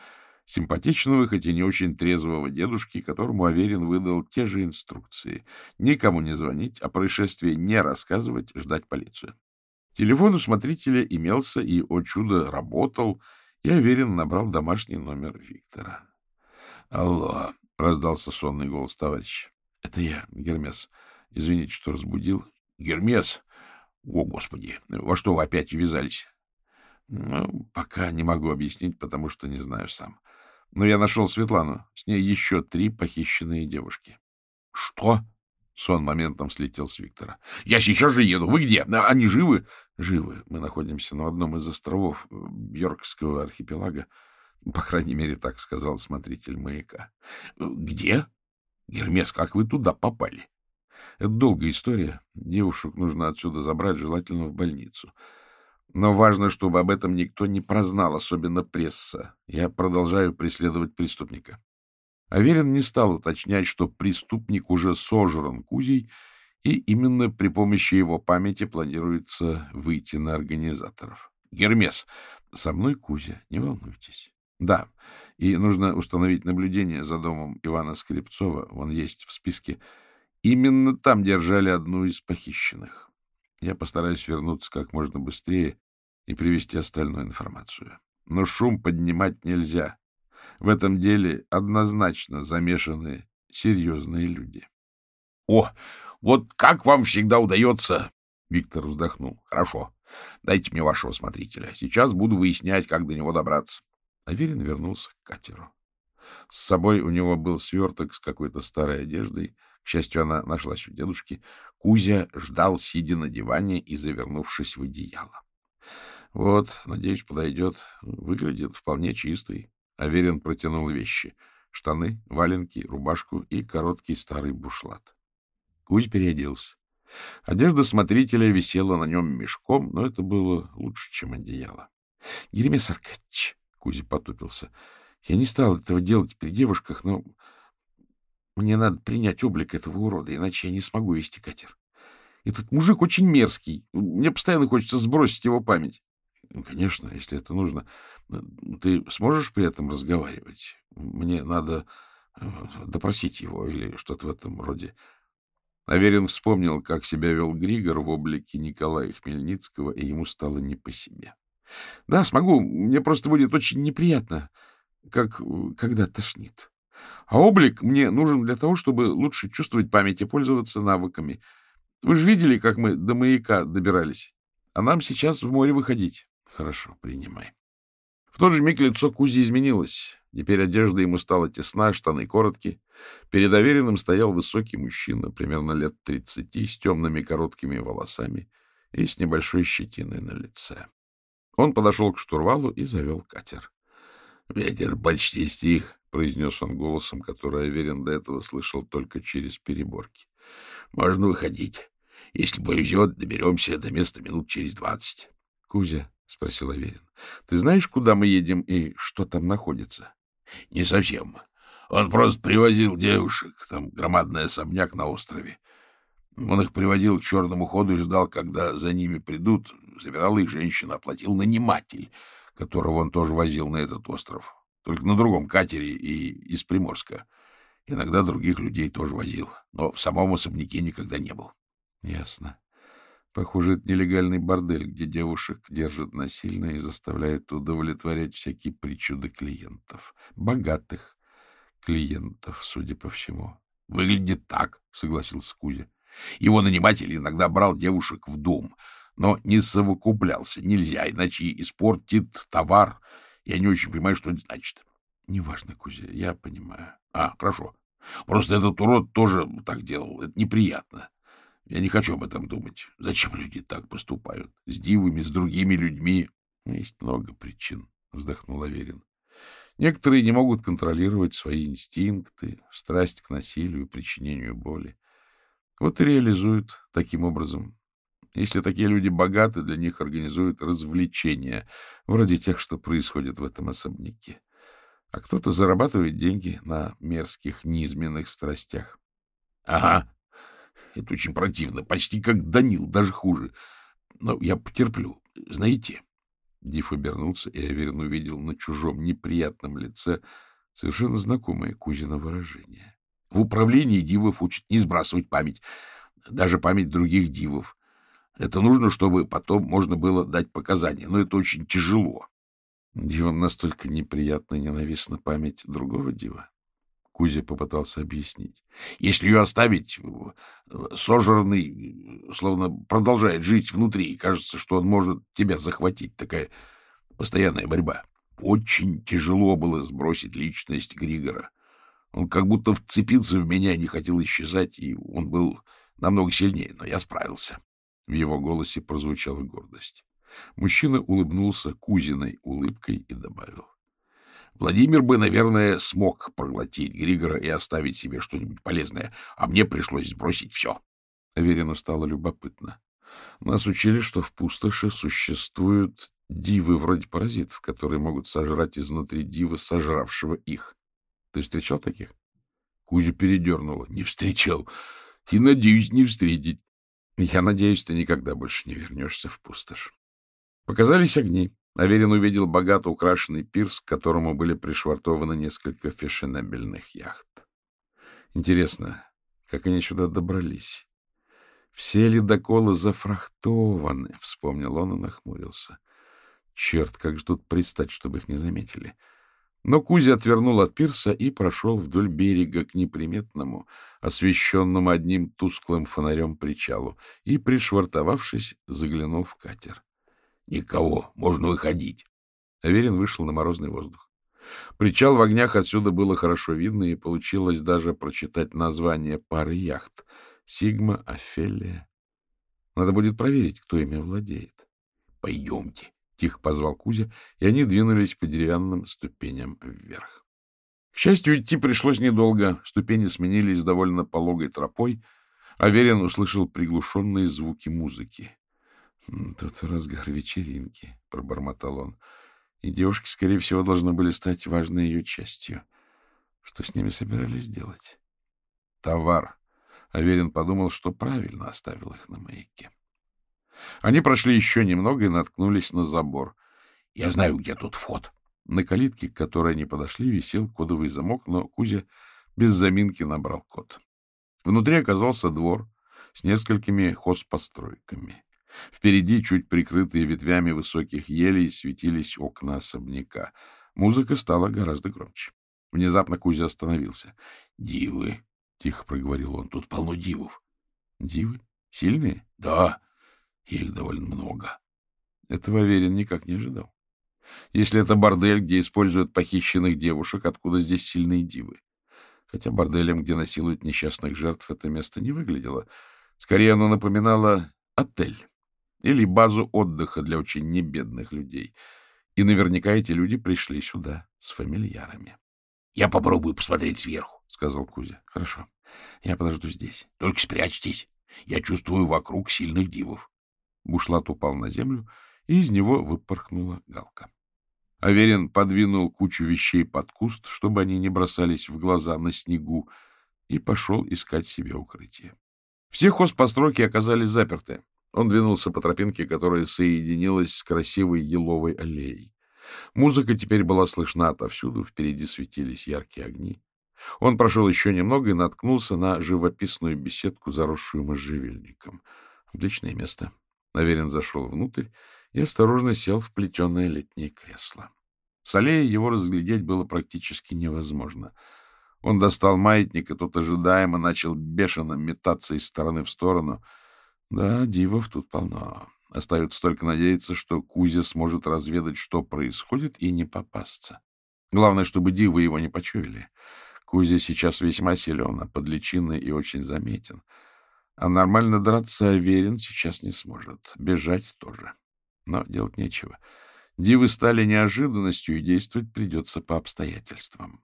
симпатичного, хоть и не очень трезвого дедушки, которому Аверин выдал те же инструкции. Никому не звонить, о происшествии не рассказывать, ждать полицию. Телефон у смотрителя имелся и, о чудо, работал — я уверен, набрал домашний номер Виктора. — Алло, — раздался сонный голос товарища. — Это я, Гермес. Извините, что разбудил. — Гермес? О, Господи! Во что вы опять ввязались? — Ну, пока не могу объяснить, потому что не знаю сам. Но я нашел Светлану. С ней еще три похищенные девушки. — Что? Сон моментом слетел с Виктора. — Я сейчас же еду. Вы где? Они живы? — Живы. Мы находимся на одном из островов э, Бьоркского архипелага. По крайней мере, так сказал смотритель маяка. — Где? — Гермес, как вы туда попали? — Это долгая история. Девушек нужно отсюда забрать, желательно в больницу. Но важно, чтобы об этом никто не прознал, особенно пресса. Я продолжаю преследовать преступника. Аверин не стал уточнять, что преступник уже сожран Кузей, и именно при помощи его памяти планируется выйти на организаторов. Гермес, со мной Кузя, не волнуйтесь. Да, и нужно установить наблюдение за домом Ивана Скрипцова, он есть в списке. Именно там держали одну из похищенных. Я постараюсь вернуться как можно быстрее и привести остальную информацию. Но шум поднимать нельзя. В этом деле однозначно замешаны серьезные люди. — О, вот как вам всегда удается! — Виктор вздохнул. — Хорошо. Дайте мне вашего смотрителя. Сейчас буду выяснять, как до него добраться. Аверин вернулся к катеру. С собой у него был сверток с какой-то старой одеждой. К счастью, она нашлась у дедушки. Кузя ждал, сидя на диване и завернувшись в одеяло. Вот, надеюсь, подойдет. Выглядит вполне чистый. Аверин протянул вещи — штаны, валенки, рубашку и короткий старый бушлат. Кузь переоделся. Одежда смотрителя висела на нем мешком, но это было лучше, чем одеяло. — Еремей Аркадьевич, — Кузя потупился, — я не стал этого делать при девушках, но мне надо принять облик этого урода, иначе я не смогу вести катер. Этот мужик очень мерзкий. Мне постоянно хочется сбросить его память. — Конечно, если это нужно. Ты сможешь при этом разговаривать? Мне надо э, допросить его или что-то в этом роде. Аверин вспомнил, как себя вел Григор в облике Николая Хмельницкого, и ему стало не по себе. — Да, смогу. Мне просто будет очень неприятно, как когда тошнит. А облик мне нужен для того, чтобы лучше чувствовать память и пользоваться навыками. Вы же видели, как мы до маяка добирались? А нам сейчас в море выходить. Хорошо, принимай. В тот же миг лицо Кузи изменилось. Теперь одежда ему стала тесна, штаны короткие. Перед доверенным стоял высокий мужчина, примерно лет тридцати, с темными короткими волосами и с небольшой щетиной на лице. Он подошел к штурвалу и завел катер. — Ветер почти стих, — произнес он голосом, который Аверин до этого слышал только через переборки. — Можно выходить. Если повезет, доберемся до места минут через двадцать. — Кузя, — спросил Аверин, — ты знаешь, куда мы едем и что там находится? — Не совсем. Он просто привозил девушек. Там громадный особняк на острове. Он их приводил к черному ходу и ждал, когда за ними придут. Забирал их женщина, оплатил наниматель, которого он тоже возил на этот остров. Только на другом катере и из Приморска. Иногда других людей тоже возил, но в самом особняке никогда не был. — Ясно. Похоже, это нелегальный бордель, где девушек держат насильно и заставляют удовлетворять всякие причуды клиентов. Богатых клиентов, судя по всему. — Выглядит так, — согласился Кузя. Его наниматель иногда брал девушек в дом, но не совокуплялся. Нельзя, иначе испортит товар. Я не очень понимаю, что это значит. — Неважно, Кузя, я понимаю. — А, хорошо. Просто этот урод тоже так делал. Это неприятно. Я не хочу об этом думать. Зачем люди так поступают? С дивами, с другими людьми? Есть много причин, — вздохнул Аверин. Некоторые не могут контролировать свои инстинкты, страсть к насилию, причинению боли. Вот и реализуют таким образом. Если такие люди богаты, для них организуют развлечения, вроде тех, что происходит в этом особняке. А кто-то зарабатывает деньги на мерзких, низменных страстях. — Ага, это очень противно, почти как Данил, даже хуже. Но я потерплю, знаете... Диф обернулся, и Аверин увидел на чужом неприятном лице совершенно знакомое Кузина выражение. В управлении дивов учат не сбрасывать память, даже память других дивов. Это нужно, чтобы потом можно было дать показания, но это очень тяжело. Дивам настолько неприятна и ненавистна память другого дива. Кузя попытался объяснить. Если ее оставить, сожранный словно продолжает жить внутри, и кажется, что он может тебя захватить. Такая постоянная борьба. Очень тяжело было сбросить личность Григора. Он как будто вцепился в меня не хотел исчезать, и он был намного сильнее, но я справился. В его голосе прозвучала гордость. Мужчина улыбнулся кузиной улыбкой и добавил. Владимир бы, наверное, смог проглотить Григора и оставить себе что-нибудь полезное, а мне пришлось сбросить все. Аверину стало любопытно. Нас учили, что в пустоши существуют дивы вроде паразитов, которые могут сожрать изнутри дивы, сожравшего их. Ты встречал таких? Кузя передернула. Не встречал. И надеюсь не встретить. Я надеюсь, ты никогда больше не вернешься в пустошь. Показались огни. Аверин увидел богато украшенный пирс, к которому были пришвартованы несколько фешенебельных яхт. Интересно, как они сюда добрались? Все ледоколы зафрахтованы, — вспомнил он и нахмурился. Черт, как же тут пристать, чтобы их не заметили. — но Кузя отвернул от пирса и прошел вдоль берега к неприметному, освещенному одним тусклым фонарем причалу, и, пришвартовавшись, заглянул в катер. — Никого, можно выходить. Аверин вышел на морозный воздух. Причал в огнях отсюда было хорошо видно, и получилось даже прочитать название пары яхт — Сигма, Офелия. Надо будет проверить, кто ими владеет. — Пойдемте, — тихо позвал Кузя, и они двинулись по деревянным ступеням вверх. К счастью, идти пришлось недолго. Ступени сменились довольно пологой тропой. Аверин услышал приглушенные звуки музыки. — Тут разгар вечеринки, — пробормотал он. И девушки, скорее всего, должны были стать важной ее частью. Что с ними собирались делать? Товар. Аверин подумал, что правильно оставил их на маяке. Они прошли еще немного и наткнулись на забор. — Я знаю, где тут вход. На калитке, к которой они подошли, висел кодовый замок, но Кузя без заминки набрал код. Внутри оказался двор с несколькими хозпостройками. Впереди, чуть прикрытые ветвями высоких елей, светились окна особняка. Музыка стала гораздо громче. Внезапно Кузя остановился. — Дивы, — тихо проговорил он, — тут полно дивов. — Дивы? Сильные? — Да. Их довольно много. Этого Аверин никак не ожидал. Если это бордель, где используют похищенных девушек, откуда здесь сильные дивы? Хотя борделем, где насилуют несчастных жертв, это место не выглядело. Скорее, оно напоминало отель. Или базу отдыха для очень небедных людей. И наверняка эти люди пришли сюда с фамильярами. — Я попробую посмотреть сверху, — сказал Кузя. — Хорошо. Я подожду здесь. — Только спрячьтесь. Я чувствую вокруг сильных дивов. Бушлат упал на землю, и из него выпорхнула галка. Аверин подвинул кучу вещей под куст, чтобы они не бросались в глаза на снегу, и пошел искать себе укрытие. Все хозпостройки оказались заперты. Он двинулся по тропинке, которая соединилась с красивой еловой аллеей. Музыка теперь была слышна отовсюду, впереди светились яркие огни. Он прошел еще немного и наткнулся на живописную беседку, заросшую можжевельником. Отличное место. Наверен зашел внутрь и осторожно сел в плетеное летнее кресло. С аллеи его разглядеть было практически невозможно. Он достал маятник, и тот ожидаемо начал бешено метаться из стороны в сторону. Да, дивов тут полно. Остается только надеяться, что Кузя сможет разведать, что происходит, и не попасться. Главное, чтобы дивы его не почуяли. Кузя сейчас весьма силен, а под личиной и очень заметен. А нормально драться Аверин сейчас не сможет. Бежать тоже. Но делать нечего. Дивы стали неожиданностью, и действовать придется по обстоятельствам.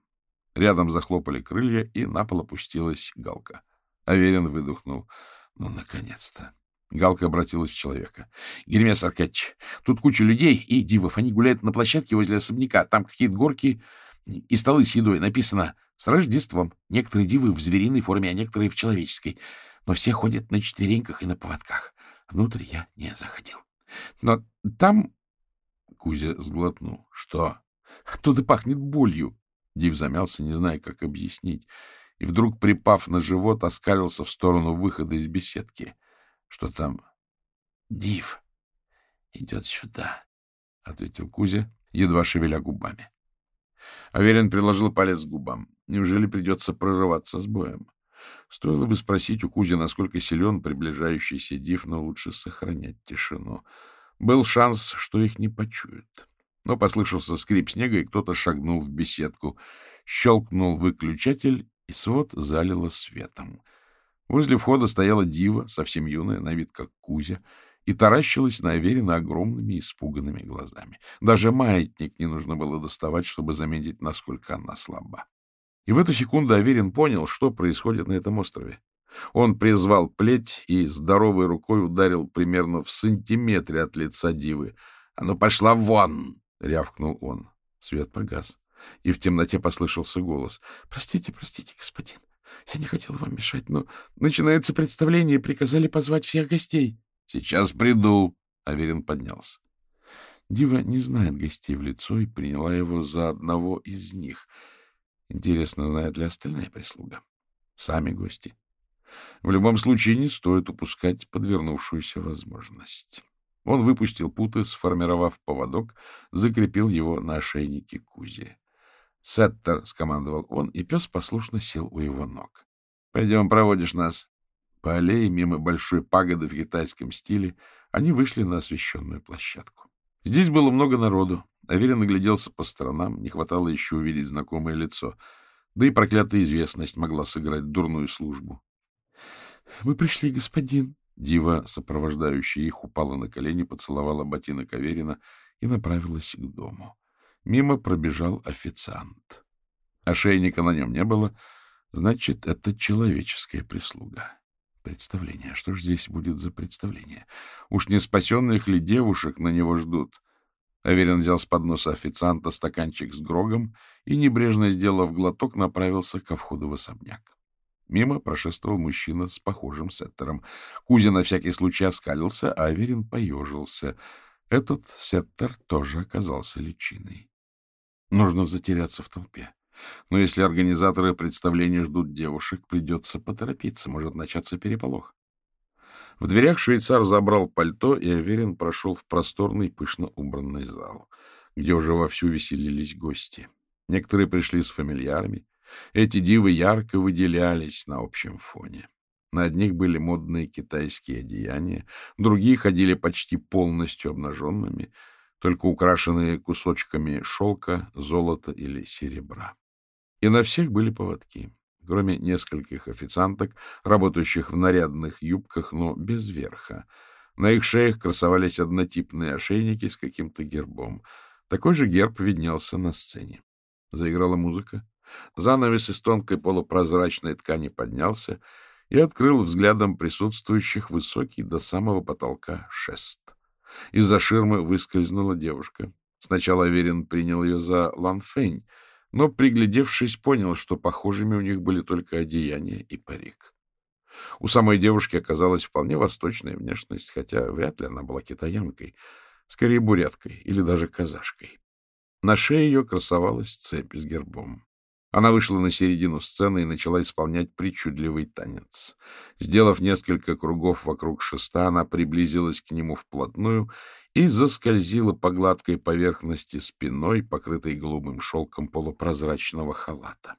Рядом захлопали крылья, и на пол опустилась галка. Аверин выдохнул. Ну, наконец-то. Галка обратилась в человека. — Гермес Аркадьевич, тут куча людей и дивов. Они гуляют на площадке возле особняка. Там какие-то горки и столы с едой. Написано с Рождеством. Некоторые дивы в звериной форме, а некоторые в человеческой. Но все ходят на четвереньках и на поводках. Внутрь я не заходил. Но там... Кузя сглотнул. Что? Оттуда пахнет болью. Див замялся, не зная, как объяснить. И вдруг, припав на живот, оскалился в сторону выхода из беседки. Что там? Див идет сюда, — ответил Кузя, едва шевеля губами. Аверин приложил палец к губам. Неужели придется прорываться с боем? Стоило бы спросить у Кузи, насколько силен приближающийся див, но лучше сохранять тишину. Был шанс, что их не почуют. Но послышался скрип снега, и кто-то шагнул в беседку. Щелкнул выключатель, и свод залило светом. Возле входа стояла дива, совсем юная, на вид как Кузя, и таращилась на Аверина огромными испуганными глазами. Даже маятник не нужно было доставать, чтобы заметить, насколько она слаба. И в эту секунду Аверин понял, что происходит на этом острове. Он призвал плеть и здоровой рукой ударил примерно в сантиметре от лица дивы. — А ну, пошла вон! — рявкнул он. Свет погас, и в темноте послышался голос. — Простите, простите, господин. Я не хотел вам мешать, но начинается представление, приказали позвать всех гостей. — Сейчас приду. Аверин поднялся. Дива не знает гостей в лицо и приняла его за одного из них — Интересно, знает ли остальная прислуга? Сами гости. В любом случае, не стоит упускать подвернувшуюся возможность. Он выпустил путы, сформировав поводок, закрепил его на ошейнике Кузи. «Сеттер!» — скомандовал он, и пес послушно сел у его ног. «Пойдем, проводишь нас». По аллее, мимо большой пагоды в китайском стиле, они вышли на освещенную площадку. Здесь было много народу. Аверин нагляделся по сторонам, не хватало еще увидеть знакомое лицо. Да и проклятая известность могла сыграть дурную службу. — Мы пришли, господин. Дива, сопровождающая их, упала на колени, поцеловала ботинок Аверина и направилась к дому. Мимо пробежал официант. Ошейника на нем не было, значит, это человеческая прислуга. Представление. Что ж здесь будет за представление? Уж не спасенных ли девушек на него ждут? Аверин взял с подноса официанта стаканчик с грогом и, небрежно сделав глоток, направился ко входу в особняк. Мимо прошествовал мужчина с похожим сеттером. Кузя на всякий случай оскалился, а Аверин поежился. Этот сеттер тоже оказался личиной. Нужно затеряться в толпе. Но если организаторы представления ждут девушек, придется поторопиться, может начаться переполох. В дверях швейцар забрал пальто, и Аверин прошел в просторный, пышно убранный зал, где уже вовсю веселились гости. Некоторые пришли с фамильярами. Эти дивы ярко выделялись на общем фоне. На одних были модные китайские одеяния, другие ходили почти полностью обнаженными, только украшенные кусочками шелка, золота или серебра. И на всех были поводки кроме нескольких официанток, работающих в нарядных юбках, но без верха. На их шеях красовались однотипные ошейники с каким-то гербом. Такой же герб виднелся на сцене. Заиграла музыка. Занавес из тонкой полупрозрачной ткани поднялся и открыл взглядом присутствующих высокий до самого потолка шест. Из-за ширмы выскользнула девушка. Сначала Аверин принял ее за Ланфень, но, приглядевшись, понял, что похожими у них были только одеяние и парик. У самой девушки оказалась вполне восточная внешность, хотя вряд ли она была китаянкой, скорее буряткой или даже казашкой. На шее ее красовалась цепь с гербом. Она вышла на середину сцены и начала исполнять причудливый танец. Сделав несколько кругов вокруг шеста, она приблизилась к нему вплотную и заскользила по гладкой поверхности спиной, покрытой голубым шелком полупрозрачного халата.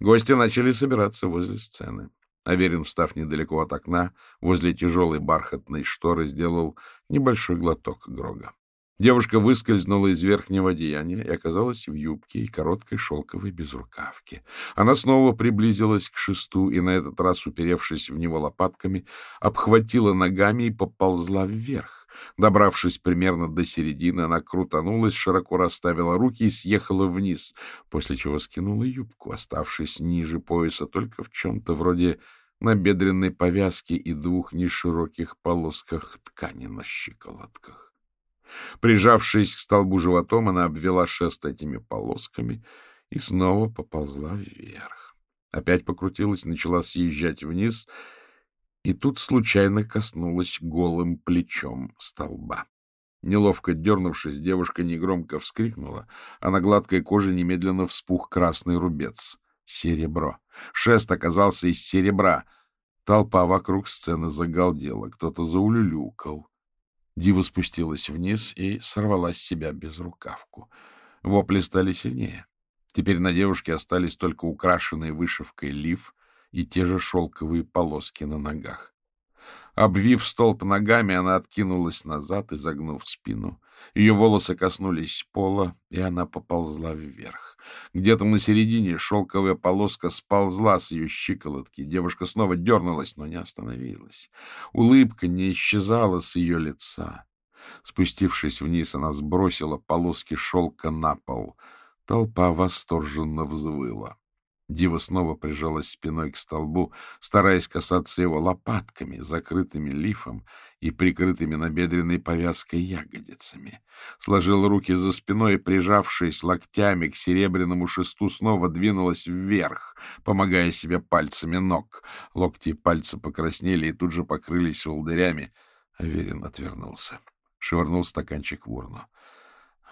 Гости начали собираться возле сцены. Аверин, встав недалеко от окна, возле тяжелой бархатной шторы, сделал небольшой глоток Грога. Девушка выскользнула из верхнего одеяния и оказалась в юбке и короткой шелковой безрукавке. Она снова приблизилась к шесту и, на этот раз уперевшись в него лопатками, обхватила ногами и поползла вверх. Добравшись примерно до середины, она крутанулась, широко расставила руки и съехала вниз, после чего скинула юбку, оставшись ниже пояса только в чем-то вроде набедренной повязки и двух нешироких полосках ткани на щиколотках. Прижавшись к столбу животом, она обвела шест этими полосками и снова поползла вверх. Опять покрутилась, начала съезжать вниз, и тут случайно коснулась голым плечом столба. Неловко дернувшись, девушка негромко вскрикнула, а на гладкой коже немедленно вспух красный рубец. Серебро. Шест оказался из серебра. Толпа вокруг сцены загалдела, кто-то заулюлюкал. Дива спустилась вниз и сорвала с себя безрукавку. Вопли стали сильнее. Теперь на девушке остались только украшенные вышивкой лиф и те же шелковые полоски на ногах. Обвив столб ногами, она откинулась назад, изогнув спину. Ее волосы коснулись пола, и она поползла вверх. Где-то на середине шелковая полоска сползла с ее щиколотки. Девушка снова дернулась, но не остановилась. Улыбка не исчезала с ее лица. Спустившись вниз, она сбросила полоски шелка на пол. Толпа восторженно взвыла. Дива снова прижалась спиной к столбу, стараясь касаться его лопатками, закрытыми лифом и прикрытыми набедренной повязкой ягодицами. Сложила руки за спиной и, прижавшись локтями к серебряному шесту, снова двинулась вверх, помогая себе пальцами ног. Локти и пальцы покраснели и тут же покрылись волдырями. Аверин отвернулся. Швырнул стаканчик в урну.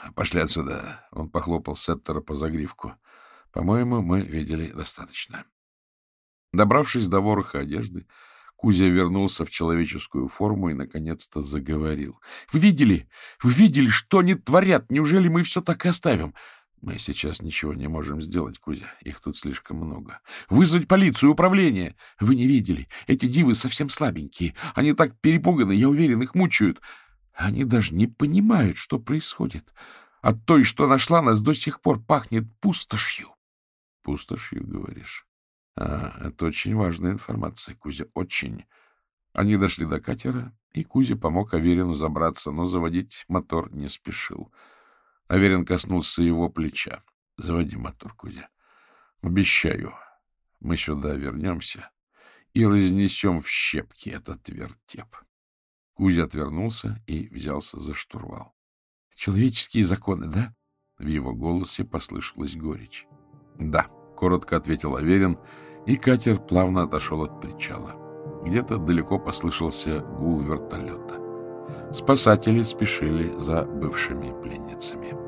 — Пошли отсюда. Он похлопал Сеттера по загривку. — по-моему, мы видели достаточно. Добравшись до вороха одежды, Кузя вернулся в человеческую форму и, наконец-то, заговорил. — Вы видели? Вы видели, что они творят? Неужели мы все так и оставим? — Мы сейчас ничего не можем сделать, Кузя. Их тут слишком много. — Вызвать полицию, управление! Вы не видели? Эти дивы совсем слабенькие. Они так перепуганы, я уверен, их мучают. Они даже не понимают, что происходит. От той, что нашла нас, до сих пор пахнет пустошью. Пустошью, говоришь? А, это очень важная информация, Кузя, очень. Они дошли до катера, и Кузя помог Аверину забраться, но заводить мотор не спешил. Аверин коснулся его плеча. — Заводи мотор, Кузя. Обещаю, мы сюда вернемся и разнесем в щепки этот вертеп. Кузя отвернулся и взялся за штурвал. — Человеческие законы, да? В его голосе послышалась горечь. «Да», — коротко ответил Аверин, и катер плавно отошел от причала. Где-то далеко послышался гул вертолета. Спасатели спешили за бывшими пленницами.